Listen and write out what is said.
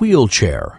wheelchair.